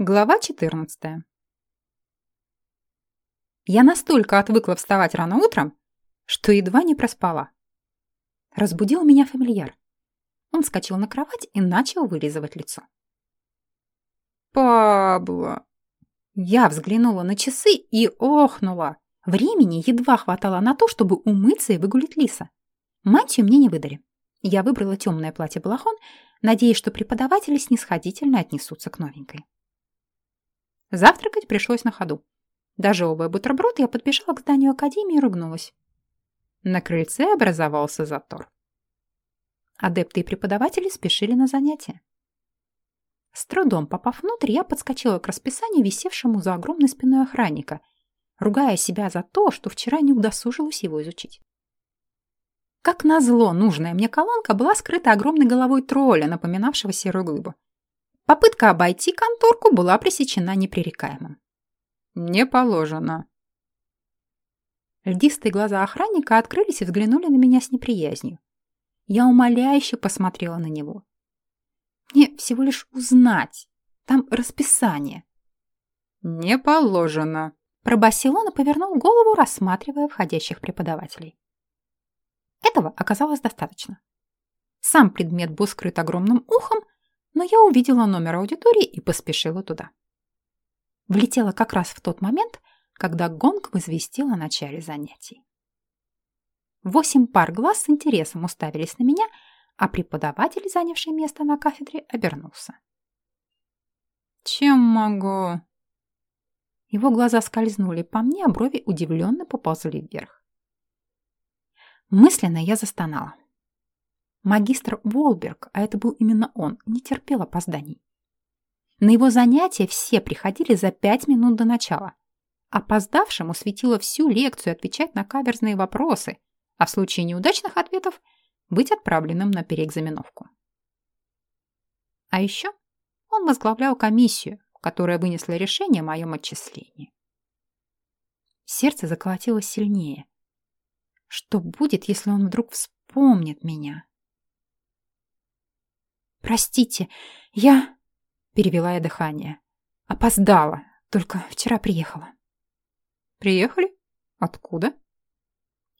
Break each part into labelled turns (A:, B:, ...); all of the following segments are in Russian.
A: Глава 14. Я настолько отвыкла вставать рано утром, что едва не проспала. Разбудил меня фамильяр. Он вскочил на кровать и начал вылизывать лицо. «Пабло!» Я взглянула на часы и охнула. Времени едва хватало на то, чтобы умыться и выгулить лиса. Мантию мне не выдали. Я выбрала темное платье-балахон, надеясь, что преподаватели снисходительно отнесутся к новенькой. Завтракать пришлось на ходу. Дожевывая бутерброд, я подбежала к зданию академии и ругнулась. На крыльце образовался затор. Адепты и преподаватели спешили на занятия. С трудом попав внутрь, я подскочила к расписанию, висевшему за огромной спиной охранника, ругая себя за то, что вчера не удосужилась его изучить. Как назло, нужная мне колонка была скрыта огромной головой тролля, напоминавшего серую глыбу. Попытка обойти конторку была пресечена непререкаемым. «Не положено». Льдистые глаза охранника открылись и взглянули на меня с неприязнью. Я умоляюще посмотрела на него. Мне всего лишь узнать. Там расписание. «Не положено», — пробасил он и повернул голову, рассматривая входящих преподавателей. Этого оказалось достаточно. Сам предмет был скрыт огромным ухом, но я увидела номер аудитории и поспешила туда. Влетела как раз в тот момент, когда гонг возвестил о начале занятий. Восемь пар глаз с интересом уставились на меня, а преподаватель, занявший место на кафедре, обернулся. «Чем могу?» Его глаза скользнули по мне, а брови удивленно поползли вверх. Мысленно я застонала. Магистр Волберг, а это был именно он, не терпел опозданий. На его занятия все приходили за пять минут до начала. Опоздавшему светило всю лекцию отвечать на каверзные вопросы, а в случае неудачных ответов быть отправленным на переэкзаменовку. А еще он возглавлял комиссию, которая вынесла решение о моем отчислении. Сердце заколотилось сильнее. Что будет, если он вдруг вспомнит меня? «Простите, я...» — перевела я дыхание. «Опоздала, только вчера приехала». «Приехали? Откуда?»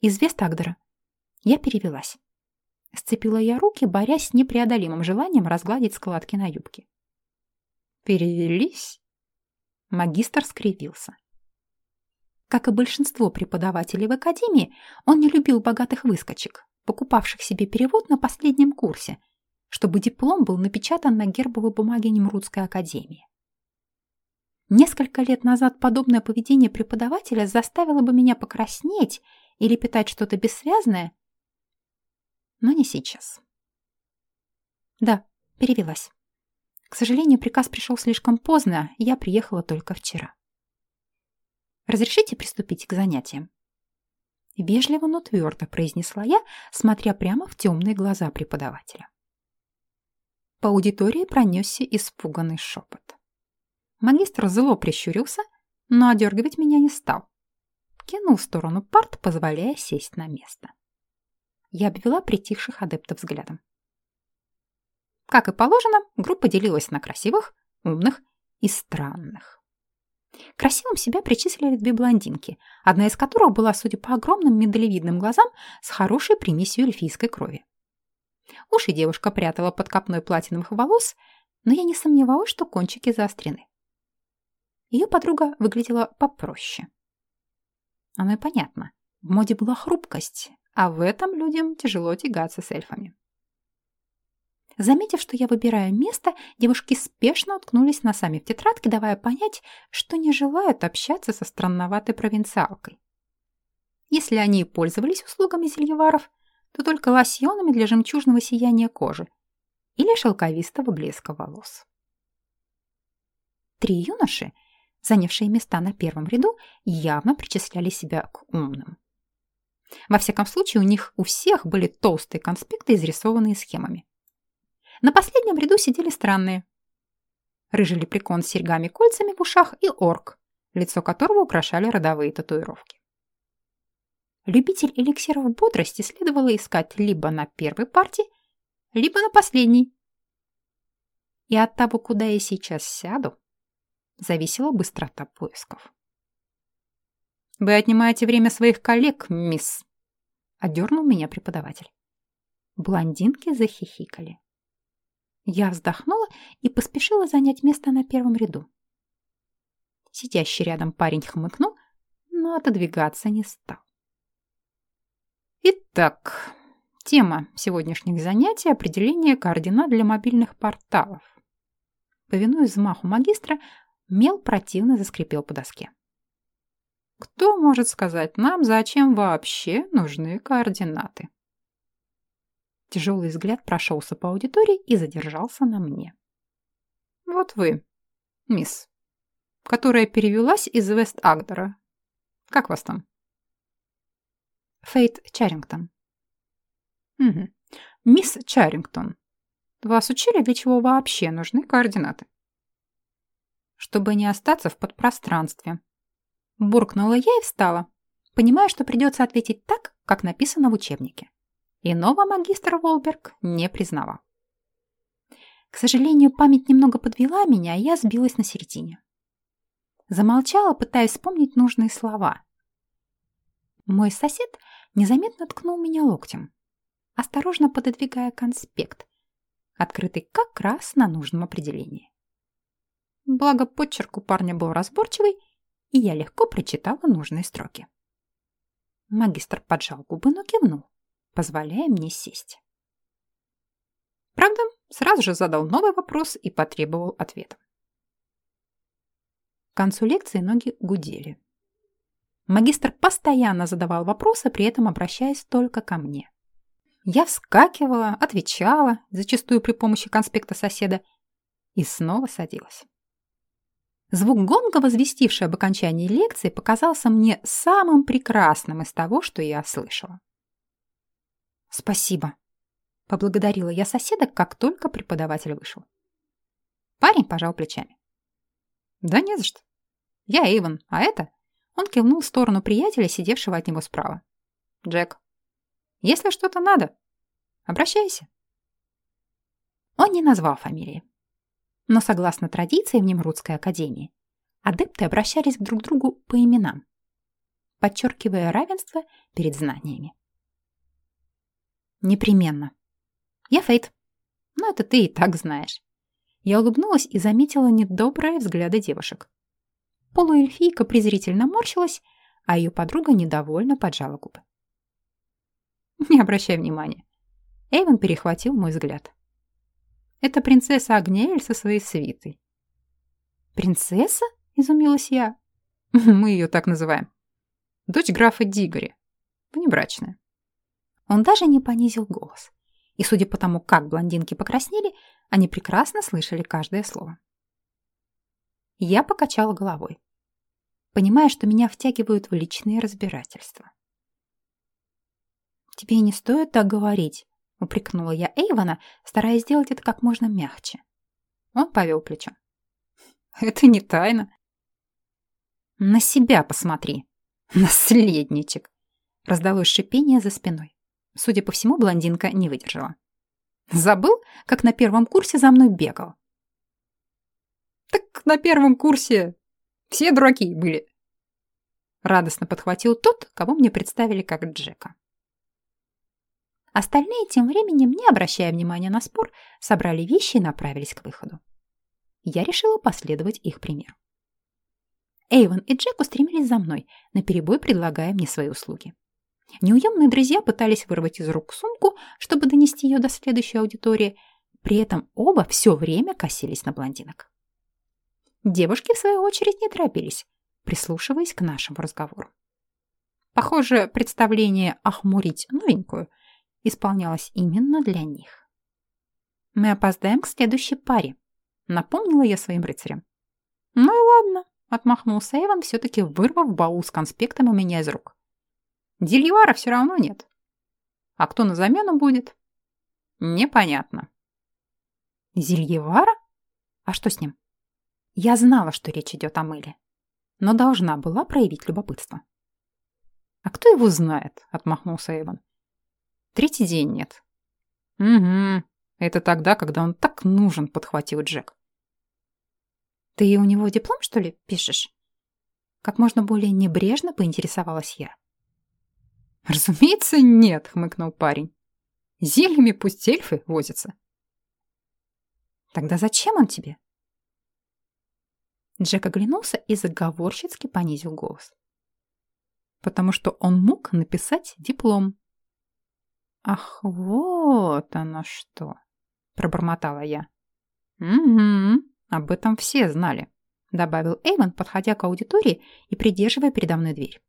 A: «Из Вестагдера». Я перевелась. Сцепила я руки, борясь с непреодолимым желанием разгладить складки на юбке. «Перевелись?» Магистр скривился. Как и большинство преподавателей в академии, он не любил богатых выскочек, покупавших себе перевод на последнем курсе чтобы диплом был напечатан на гербовой бумаге Немрудской академии. Несколько лет назад подобное поведение преподавателя заставило бы меня покраснеть или питать что-то бессвязное, но не сейчас. Да, перевелась. К сожалению, приказ пришел слишком поздно, я приехала только вчера. Разрешите приступить к занятиям? Вежливо, но твердо произнесла я, смотря прямо в темные глаза преподавателя. По аудитории пронесся испуганный шепот. Магистр зло прищурился, но одергивать меня не стал. Кинул в сторону парт, позволяя сесть на место. Я обвела притихших адептов взглядом. Как и положено, группа делилась на красивых, умных и странных. Красивым себя причислили две блондинки, одна из которых была, судя по огромным медалевидным глазам, с хорошей примесью эльфийской крови. Уши девушка прятала под копной платиновых волос, но я не сомневалась, что кончики заострены. Ее подруга выглядела попроще. Оно и понятно. В моде была хрупкость, а в этом людям тяжело тягаться с эльфами. Заметив, что я выбираю место, девушки спешно уткнулись носами в тетрадки, давая понять, что не желают общаться со странноватой провинциалкой. Если они пользовались услугами зельеваров, то только лосьонами для жемчужного сияния кожи или шелковистого блеска волос. Три юноши, занявшие места на первом ряду, явно причисляли себя к умным. Во всяком случае, у них у всех были толстые конспекты, изрисованные схемами. На последнем ряду сидели странные. Рыжий лепрекон с серьгами-кольцами в ушах и орк, лицо которого украшали родовые татуировки. Любитель эликсиров бодрости следовало искать либо на первой партии, либо на последней. И от того, куда я сейчас сяду, зависела быстрота поисков. «Вы отнимаете время своих коллег, мисс!» — одернул меня преподаватель. Блондинки захихикали. Я вздохнула и поспешила занять место на первом ряду. Сидящий рядом парень хмыкнул, но отодвигаться не стал. Итак, тема сегодняшних занятий – определение координат для мобильных порталов. Повинуясь взмаху магистра, мел противно заскрипел по доске. Кто может сказать нам, зачем вообще нужны координаты? Тяжелый взгляд прошелся по аудитории и задержался на мне. Вот вы, мисс, которая перевелась из Вест-Агдера. Как вас там? Фейт Чарингтон. Угу. Мисс Чарингтон, вас учили, для чего вообще нужны координаты? Чтобы не остаться в подпространстве. Буркнула я и встала, понимая, что придется ответить так, как написано в учебнике. Иного магистр Волберг не признавал. К сожалению, память немного подвела меня, и я сбилась на середине. Замолчала, пытаясь вспомнить нужные слова. Мой сосед незаметно ткнул меня локтем, осторожно пододвигая конспект, открытый как раз на нужном определении. Благо почерк у парня был разборчивый, и я легко прочитала нужные строки. Магистр поджал губы, но кивнул, позволяя мне сесть. Правда, сразу же задал новый вопрос и потребовал ответа. К концу лекции ноги гудели. Магистр постоянно задавал вопросы, при этом обращаясь только ко мне. Я вскакивала, отвечала, зачастую при помощи конспекта соседа, и снова садилась. Звук гонга, возвестивший об окончании лекции, показался мне самым прекрасным из того, что я слышала. «Спасибо», — поблагодарила я соседа, как только преподаватель вышел. Парень пожал плечами. «Да не за что. Я Эйвен, а это...» Он кивнул в сторону приятеля, сидевшего от него справа. «Джек, если что-то надо, обращайся». Он не назвал фамилии. Но согласно традиции в Немрудской академии, адепты обращались друг к другу по именам, подчеркивая равенство перед знаниями. Непременно. Я Фейт. Но это ты и так знаешь. Я улыбнулась и заметила недобрые взгляды девушек. Полуэльфийка презрительно морщилась, а ее подруга недовольно поджала губы. Не обращай внимания. Эйвен перехватил мой взгляд. Это принцесса Агнеэль со своей свитой. «Принцесса?» — изумилась я. «Мы ее так называем. Дочь графа Дигори. Внебрачная». Он даже не понизил голос. И судя по тому, как блондинки покраснели, они прекрасно слышали каждое слово. Я покачала головой, понимая, что меня втягивают в личные разбирательства. «Тебе не стоит так говорить», — упрекнула я Эйвона, стараясь сделать это как можно мягче. Он повел плечом. «Это не тайна». «На себя посмотри, наследничек!» Раздалось шипение за спиной. Судя по всему, блондинка не выдержала. «Забыл, как на первом курсе за мной бегал?» «Так на первом курсе все дураки были!» Радостно подхватил тот, кого мне представили как Джека. Остальные тем временем, не обращая внимания на спор, собрали вещи и направились к выходу. Я решила последовать их примеру. Эйвен и Джек устремились за мной, наперебой предлагая мне свои услуги. Неуемные друзья пытались вырвать из рук сумку, чтобы донести ее до следующей аудитории, при этом оба все время косились на блондинок. Девушки, в свою очередь, не торопились, прислушиваясь к нашему разговору. Похоже, представление «охмурить новенькую» исполнялось именно для них. «Мы опоздаем к следующей паре», — напомнила я своим рыцарям. «Ну и ладно», — отмахнулся Эван, все-таки вырвав баул с конспектом у меня из рук. «Дельевара все равно нет. А кто на замену будет?» «Непонятно». «Зельевара? А что с ним?» Я знала, что речь идет о мыле, но должна была проявить любопытство. «А кто его знает?» — отмахнулся Эван. Третий день нет. Угу. Это тогда, когда он так нужен, подхватил Джек. Ты у него диплом, что ли, пишешь? Как можно более небрежно поинтересовалась я.
B: «Разумеется, нет», — хмыкнул парень. «Зельями пусть эльфы возятся».
A: «Тогда зачем он тебе?» Джек оглянулся и заговорщицки понизил голос.
B: «Потому что он мог написать диплом».
A: «Ах, вот оно что!» — пробормотала я.
B: «Угу, об этом все знали», —
A: добавил Эйвен, подходя к аудитории и придерживая передо мной дверь.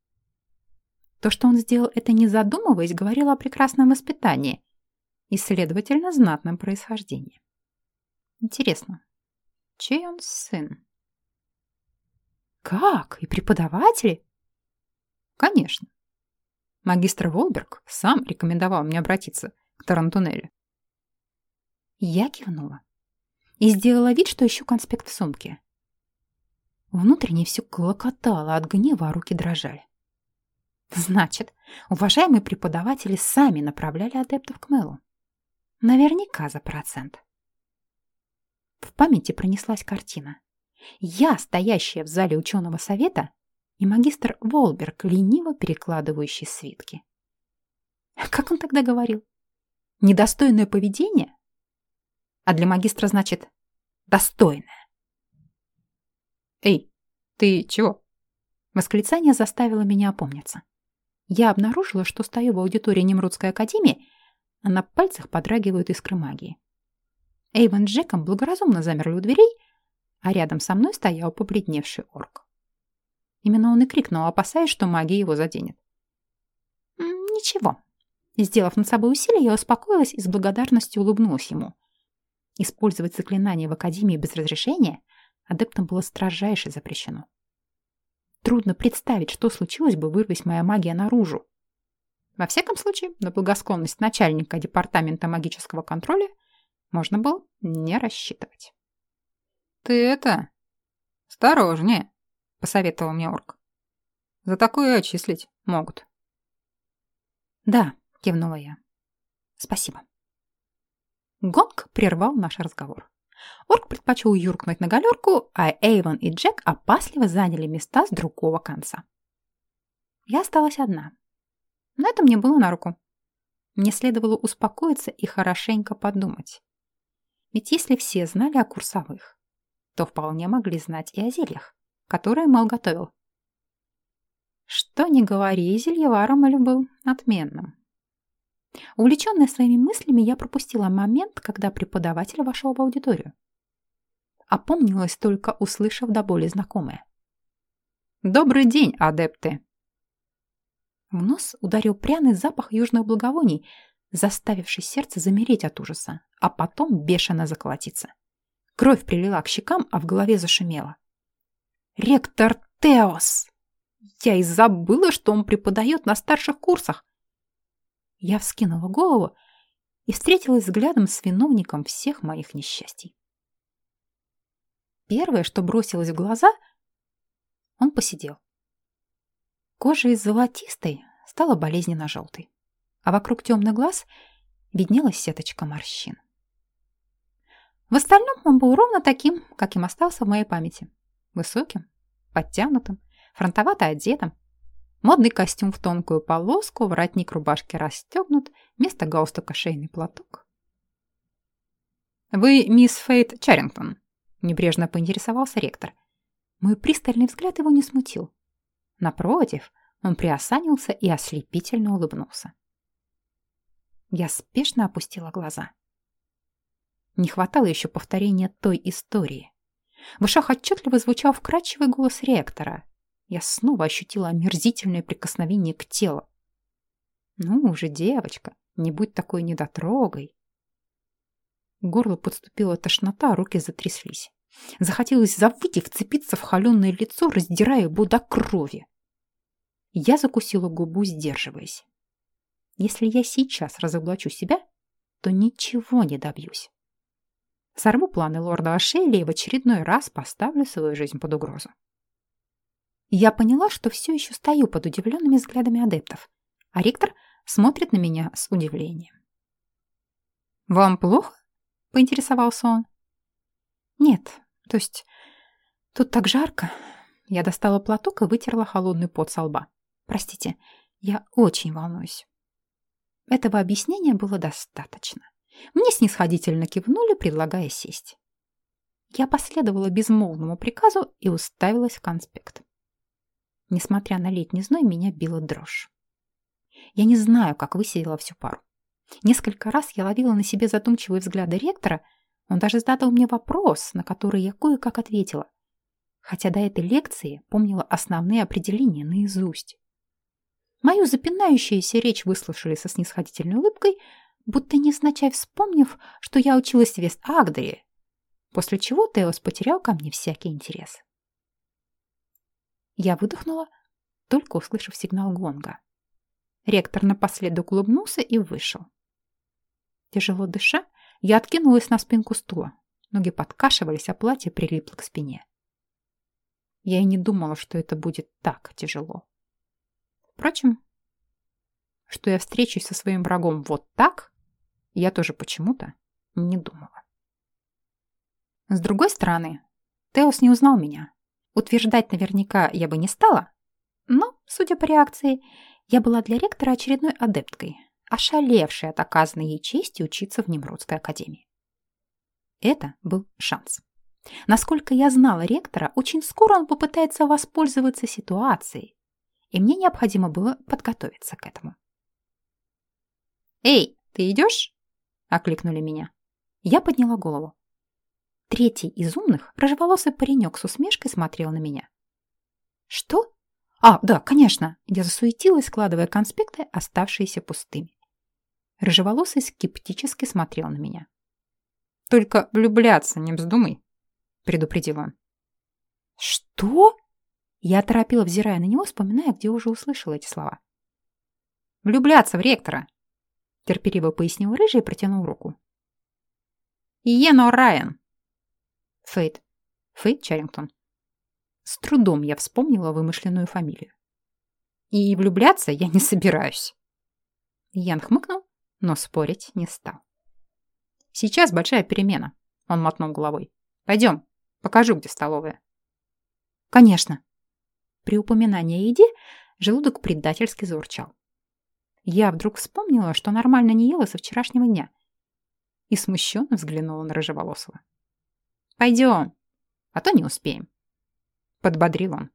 A: То, что он сделал это не задумываясь, говорило о прекрасном воспитании и, следовательно, знатном происхождении. Интересно, чей он сын? Как? И преподаватели?
B: Конечно. Магистр Волберг сам рекомендовал мне обратиться к Тарантунелле.
A: Я кивнула и сделала вид, что ищу конспект в сумке. Внутренне все клокотало от гнева, а руки дрожали. Значит, уважаемые преподаватели сами направляли адептов к Мэлу. Наверняка за процент. В памяти пронеслась картина. Я, стоящая в зале ученого совета, и магистр Волберг, лениво перекладывающий свитки. Как он тогда говорил? Недостойное поведение? А для магистра значит достойное.
B: «Эй, ты чего?»
A: Восклицание заставило меня опомниться. Я обнаружила, что стою в аудитории Немрудской академии, а на пальцах подрагивают искры магии. Эйвен с Джеком благоразумно замерли у дверей, а рядом со мной стоял побледневший орк. Именно он и крикнул, опасаясь, что магия его заденет. «Ничего». Сделав над собой усилие, я успокоилась и с благодарностью улыбнулась ему. Использовать заклинание в Академии без разрешения адептам было строжайше запрещено. Трудно представить, что случилось бы, вырвись моя магия наружу. Во всяком случае, на благосклонность начальника департамента магического контроля можно было не рассчитывать.
B: «Ты это... осторожнее», — посоветовал мне орк. «За такое отчислить могут».
A: «Да», — кивнула я. «Спасибо». Гонг прервал наш разговор. Орк предпочел юркнуть на галерку, а Эйвон и Джек опасливо заняли места с другого конца. Я осталась одна. Но это мне было на руку. Мне следовало успокоиться и хорошенько подумать. Ведь если все знали о курсовых, то вполне могли знать и о зельях, которые Мэл готовил. Что ни говори, зельеваром Эль был отменным. Увлеченная своими мыслями, я пропустила момент, когда преподаватель вошел в аудиторию. Опомнилась только, услышав до боли знакомое.
B: «Добрый день, адепты!»
A: В нос ударил пряный запах южных благовоний, заставивший сердце замереть от ужаса, а потом бешено заколотиться. Кровь прилила к щекам, а в голове зашумело. «Ректор Теос!» Я и забыла, что он преподает на старших курсах. Я вскинула голову и встретилась взглядом с виновником всех моих несчастий. Первое, что бросилось в глаза, он посидел. Кожа из золотистой стала болезненно желтой, а вокруг темных глаз виднелась сеточка морщин. В остальном он был ровно таким, каким остался в моей памяти. Высоким, подтянутым, фронтовато одетым, Модный костюм в тонкую полоску, воротник рубашки расстегнут, вместо галстука шейный платок.
B: «Вы мисс Фейт Чаррингтон?» — небрежно поинтересовался ректор.
A: Мой пристальный взгляд его не смутил. Напротив, он приосанился и ослепительно улыбнулся. Я спешно опустила глаза. Не хватало еще повторения той истории. В ушах отчетливо звучал вкрадчивый голос ректора, я снова ощутила омерзительное прикосновение к телу. Ну уже, девочка, не будь такой недотрогой. Горло подступила тошнота, руки затряслись. Захотелось завыть и вцепиться в холеное лицо, раздирая его до крови. Я закусила губу, сдерживаясь. Если я сейчас разоблачу себя, то ничего не добьюсь. Сорву планы лорда Ашелли и в очередной раз поставлю свою жизнь под угрозу. Я поняла, что все еще стою под удивленными взглядами адептов, а ректор смотрит на меня с удивлением.
B: «Вам плохо?» — поинтересовался он.
A: «Нет, то есть Тут так жарко. Я достала платок и вытерла холодный пот со лба. Простите, я очень волнуюсь. Этого объяснения было достаточно. Мне снисходительно кивнули, предлагая сесть. Я последовала безмолвному приказу и уставилась в конспект. Несмотря на летний зной, меня била дрожь. Я не знаю, как высидела всю пару. Несколько раз я ловила на себе задумчивые взгляды ректора, он даже задал мне вопрос, на который я кое-как ответила, хотя до этой лекции помнила основные определения наизусть. Мою запинающуюся речь выслушали со снисходительной улыбкой, будто незначай вспомнив, что я училась в Вест-Агдере, после чего Теос потерял ко мне всякий интерес. Я выдохнула, только услышав сигнал гонга. Ректор напоследок улыбнулся и вышел. Тяжело дыша, я откинулась на спинку стула. Ноги подкашивались, а платье прилипло к спине. Я и не думала, что это будет так тяжело. Впрочем, что я встречусь со своим врагом вот так, я тоже почему-то не думала. С другой стороны, Теос не узнал меня. Утверждать наверняка я бы не стала, но, судя по реакции, я была для ректора очередной адепткой, ошалевшей от оказанной ей чести учиться в Немрудской академии. Это был шанс. Насколько я знала ректора, очень скоро он попытается воспользоваться ситуацией, и мне необходимо было подготовиться к этому. «Эй, ты идешь?» — окликнули меня. Я подняла голову. Третий из умных, рыжеволосый паренек с усмешкой смотрел на меня. «Что?» «А, да, конечно!» Я засуетилась, складывая конспекты, оставшиеся пустыми. Рыжеволосый скептически смотрел на меня. «Только влюбляться не вздумай», — предупредил он. «Что?» Я торопила, взирая на него, вспоминая, где уже услышала эти слова. «Влюбляться в ректора», — терпеливо пояснил Рыжий и протянул руку. «Иено Райан». Фейт. Фейт Чарингтон. С трудом я вспомнила вымышленную фамилию. «И влюбляться я не собираюсь». Ян хмыкнул, но спорить не стал. «Сейчас большая перемена», — он мотнул головой. «Пойдем, покажу, где столовая». «Конечно». При упоминании о еде желудок предательски заурчал. Я вдруг вспомнила, что нормально не ела со вчерашнего дня. И смущенно взглянула на Рыжеволосого. «Пойдем, а то не успеем», — подбодрил он.